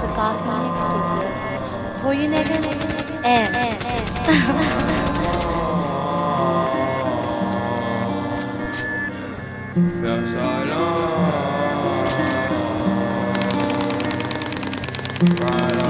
For you, istiyorsunuz. Foyun Voilà.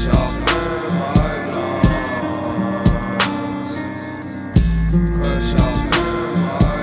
Crush off them,